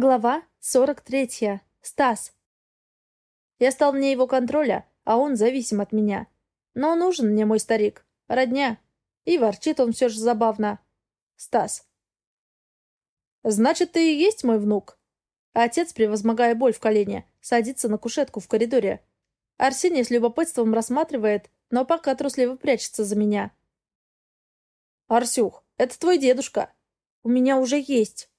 Глава 43. Стас. Я стал вне его контроля, а он зависим от меня. Но нужен мне мой старик. Родня. И ворчит он все же забавно. Стас. «Значит, ты и есть мой внук?» Отец, превозмогая боль в колене, садится на кушетку в коридоре. Арсений с любопытством рассматривает, но пока трусливо прячется за меня. «Арсюх, это твой дедушка. У меня уже есть».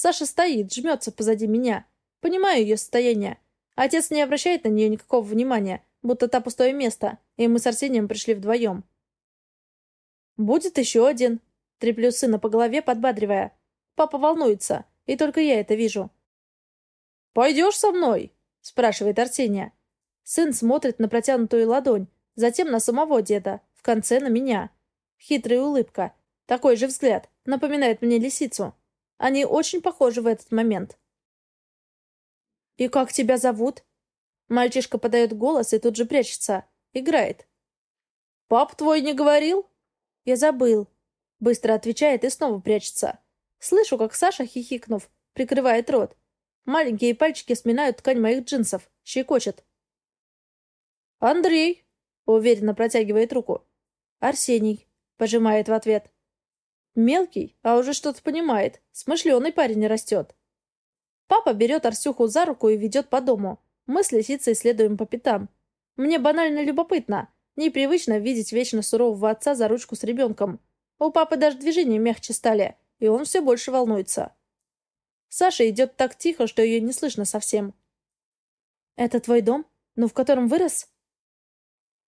Саша стоит, жмется позади меня. Понимаю ее состояние. Отец не обращает на нее никакого внимания, будто та пустое место, и мы с Арсением пришли вдвоем. «Будет еще один», — треплю сына по голове, подбадривая. Папа волнуется, и только я это вижу. «Пойдешь со мной?» — спрашивает Арсения. Сын смотрит на протянутую ладонь, затем на самого деда, в конце на меня. Хитрая улыбка. Такой же взгляд. Напоминает мне лисицу. Они очень похожи в этот момент. «И как тебя зовут?» Мальчишка подает голос и тут же прячется. Играет. «Пап твой не говорил?» «Я забыл». Быстро отвечает и снова прячется. Слышу, как Саша, хихикнув, прикрывает рот. Маленькие пальчики сминают ткань моих джинсов, щекочет. «Андрей!» — уверенно протягивает руку. «Арсений!» — пожимает в ответ. Мелкий, а уже что-то понимает. Смышленый парень растет. Папа берет Арсюху за руку и ведет по дому. Мы с лисицей следуем по пятам. Мне банально любопытно. Непривычно видеть вечно сурового отца за ручку с ребенком. У папы даже движения мягче стали, и он все больше волнуется. Саша идет так тихо, что ее не слышно совсем. «Это твой дом? Ну, в котором вырос?»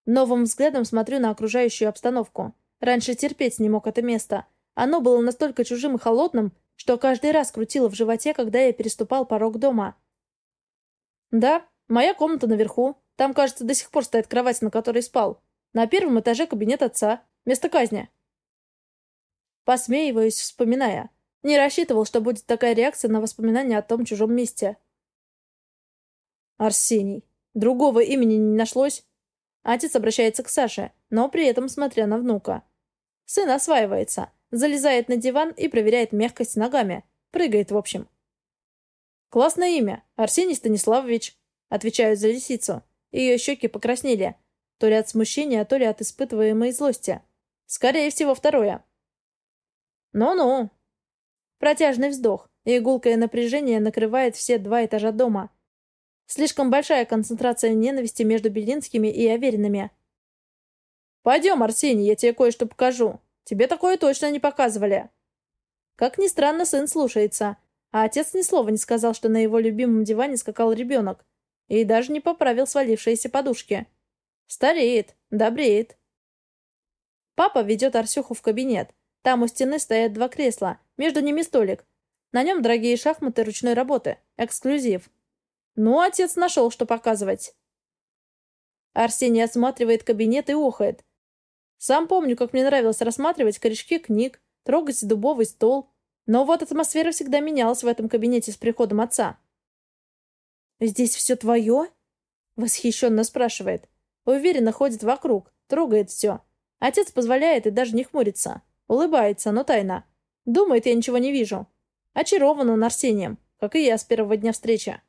Новым взглядом смотрю на окружающую обстановку. Раньше терпеть не мог это место — оно было настолько чужим и холодным, что каждый раз крутило в животе, когда я переступал порог дома. «Да, моя комната наверху. Там, кажется, до сих пор стоит кровать, на которой спал. На первом этаже кабинет отца. Место казни». Посмеиваюсь, вспоминая. Не рассчитывал, что будет такая реакция на воспоминания о том чужом месте. Арсений. Другого имени не нашлось. Отец обращается к Саше, но при этом смотря на внука. Сын осваивается. Залезает на диван и проверяет мягкость ногами. Прыгает, в общем. «Классное имя. Арсений Станиславович», — отвечаю за лисицу. Ее щеки покраснели. То ли от смущения, то ли от испытываемой злости. Скорее всего, второе. «Ну-ну». Протяжный вздох, и гулкое напряжение накрывает все два этажа дома. Слишком большая концентрация ненависти между Белинскими и Аверинами. «Пойдем, Арсений, я тебе кое-что покажу», Тебе такое точно не показывали. Как ни странно, сын слушается. А отец ни слова не сказал, что на его любимом диване скакал ребенок. И даже не поправил свалившиеся подушки. Стареет, добреет. Папа ведет Арсюху в кабинет. Там у стены стоят два кресла, между ними столик. На нем дорогие шахматы ручной работы. Эксклюзив. Ну, отец нашел, что показывать. Арсений осматривает кабинет и охает. Сам помню, как мне нравилось рассматривать корешки книг, трогать дубовый стол. Но вот атмосфера всегда менялась в этом кабинете с приходом отца. «Здесь все твое?» — восхищенно спрашивает. Уверенно ходит вокруг, трогает все. Отец позволяет и даже не хмурится. Улыбается, но тайно. Думает, я ничего не вижу. Очарован он Арсением, как и я с первого дня встречи.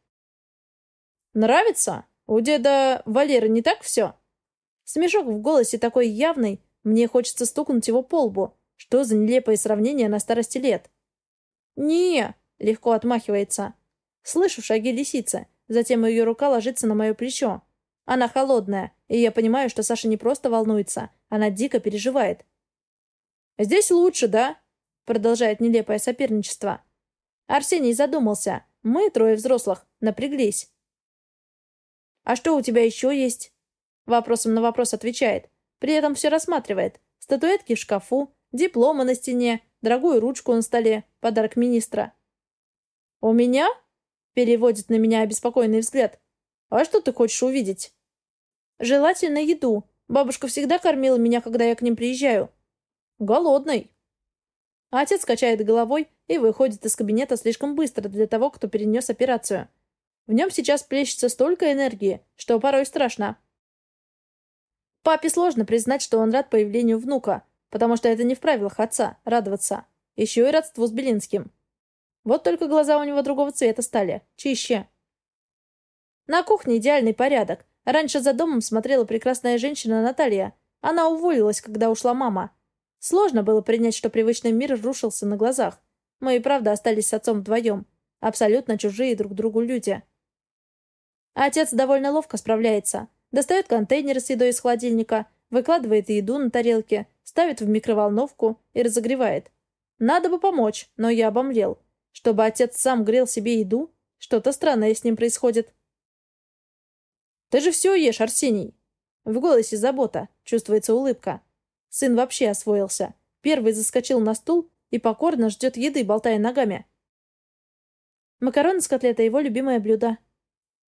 «Нравится? У деда Валеры не так все?» Смешок в голосе такой явный, мне хочется стукнуть его по лбу. Что за нелепое сравнение на старости лет? не легко отмахивается. Слышу шаги лисицы, затем ее рука ложится на мое плечо. Она холодная, и я понимаю, что Саша не просто волнуется, она дико переживает. «Здесь лучше, да?» — продолжает нелепое соперничество. Арсений задумался. Мы, трое взрослых, напряглись. «А что у тебя еще есть?» Вопросом на вопрос отвечает. При этом все рассматривает. Статуэтки в шкафу, дипломы на стене, дорогую ручку на столе, подарок министра. «У меня?» — переводит на меня обеспокоенный взгляд. «А что ты хочешь увидеть?» «Желательно еду. Бабушка всегда кормила меня, когда я к ним приезжаю». «Голодный». Отец качает головой и выходит из кабинета слишком быстро для того, кто перенес операцию. В нем сейчас плещется столько энергии, что порой страшно. Папе сложно признать, что он рад появлению внука, потому что это не в правилах отца — радоваться. Еще и родству с Белинским. Вот только глаза у него другого цвета стали, чище. На кухне идеальный порядок. Раньше за домом смотрела прекрасная женщина Наталья. Она уволилась, когда ушла мама. Сложно было принять, что привычный мир рушился на глазах. Мы и правда остались с отцом вдвоем. Абсолютно чужие друг другу люди. Отец довольно ловко справляется. Достает контейнеры с едой из холодильника, выкладывает еду на тарелке, ставит в микроволновку и разогревает. Надо бы помочь, но я обомлел. Чтобы отец сам грел себе еду, что-то странное с ним происходит. «Ты же все ешь, Арсений!» В голосе забота, чувствуется улыбка. Сын вообще освоился. Первый заскочил на стул и покорно ждет еды, болтая ногами. Макароны с котлетой — его любимое блюдо.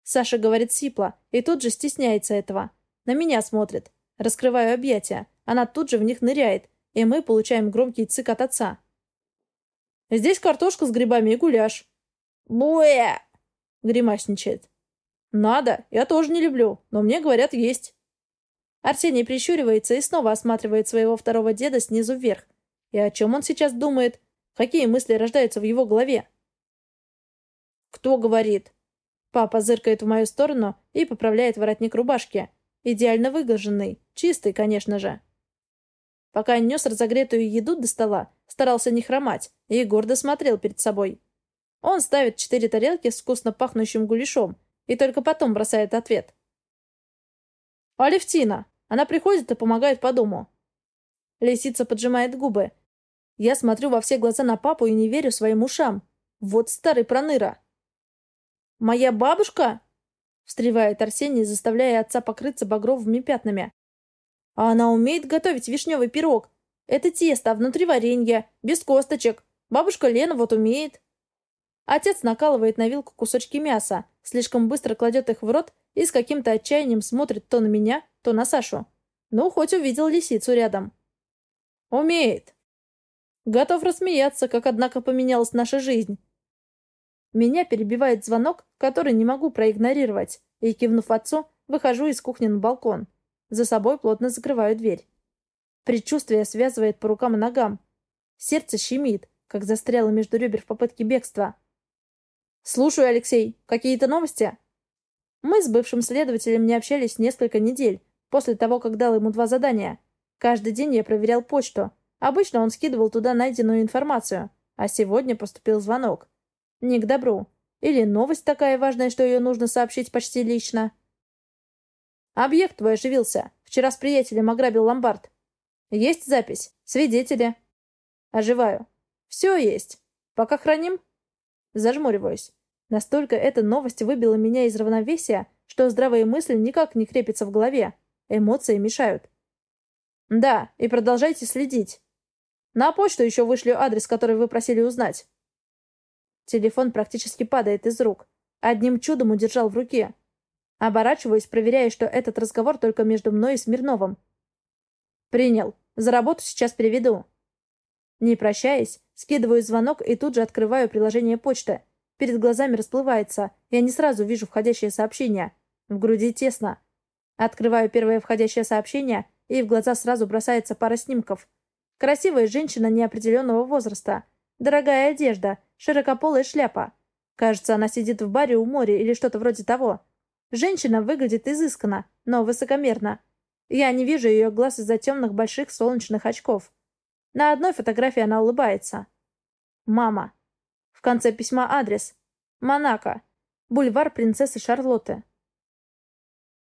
Саша говорит сипло и тут же стесняется этого. На меня смотрит. Раскрываю объятия. Она тут же в них ныряет, и мы получаем громкий цик от отца. Здесь картошка с грибами и гуляш. Буэ! Гримасничает. Надо, я тоже не люблю, но мне говорят есть. Арсений прищуривается и снова осматривает своего второго деда снизу вверх. И о чем он сейчас думает? Какие мысли рождаются в его голове? «Кто говорит?» Папа зыркает в мою сторону и поправляет воротник рубашки. Идеально выглаженный, чистый, конечно же. Пока нес разогретую еду до стола, старался не хромать и гордо смотрел перед собой. Он ставит четыре тарелки с вкусно пахнущим гуляшом и только потом бросает ответ. «Алевтина! Она приходит и помогает по дому». Лисица поджимает губы. Я смотрю во все глаза на папу и не верю своим ушам. Вот старый проныра. «Моя бабушка?» — встревает Арсений, заставляя отца покрыться багровыми пятнами. «А она умеет готовить вишневый пирог. Это тесто, а внутри варенье, без косточек. Бабушка Лена вот умеет». Отец накалывает на вилку кусочки мяса, слишком быстро кладет их в рот и с каким-то отчаянием смотрит то на меня, то на Сашу. Ну, хоть увидел лисицу рядом. «Умеет». Готов рассмеяться, как, однако, поменялась наша жизнь. Меня перебивает звонок, который не могу проигнорировать, и, кивнув отцу, выхожу из кухни на балкон. За собой плотно закрываю дверь. Предчувствие связывает по рукам и ногам. Сердце щемит, как застряло между ребер в попытке бегства. «Слушаю, Алексей. Какие-то новости?» Мы с бывшим следователем не общались несколько недель, после того, как дал ему два задания. Каждый день я проверял почту. Обычно он скидывал туда найденную информацию, а сегодня поступил звонок. Не к добру. Или новость такая важная, что ее нужно сообщить почти лично. Объект твой оживился. Вчера с приятелем ограбил ломбард. Есть запись. Свидетели. Оживаю. Все есть. Пока храним? Зажмуриваюсь. Настолько эта новость выбила меня из равновесия, что здравые мысли никак не крепятся в голове. Эмоции мешают. Да, и продолжайте следить. На почту еще вышлю адрес, который вы просили узнать. Телефон практически падает из рук. Одним чудом удержал в руке. Оборачиваюсь, проверяя, что этот разговор только между мной и Смирновым. «Принял. За работу сейчас переведу». Не прощаясь, скидываю звонок и тут же открываю приложение почты. Перед глазами расплывается. Я не сразу вижу входящее сообщение. В груди тесно. Открываю первое входящее сообщение, и в глаза сразу бросается пара снимков. Красивая женщина неопределенного возраста. Дорогая одежда, широкополая шляпа. Кажется, она сидит в баре у моря или что-то вроде того. Женщина выглядит изысканно, но высокомерно. Я не вижу ее глаз из-за темных больших солнечных очков. На одной фотографии она улыбается. Мама. В конце письма адрес. Монако. Бульвар принцессы Шарлотты.